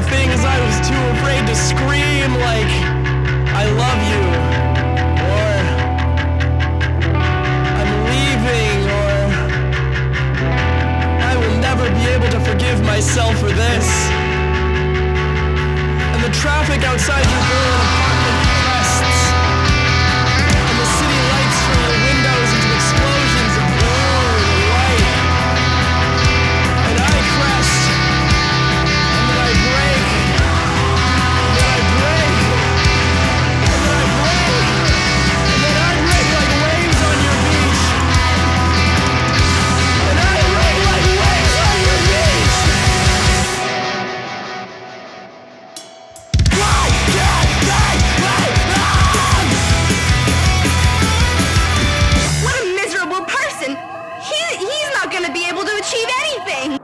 the I was too afraid to scream like, I love you, or I'm leaving, or I will never be able to forgive myself for this. And the traffic outside achieve anything.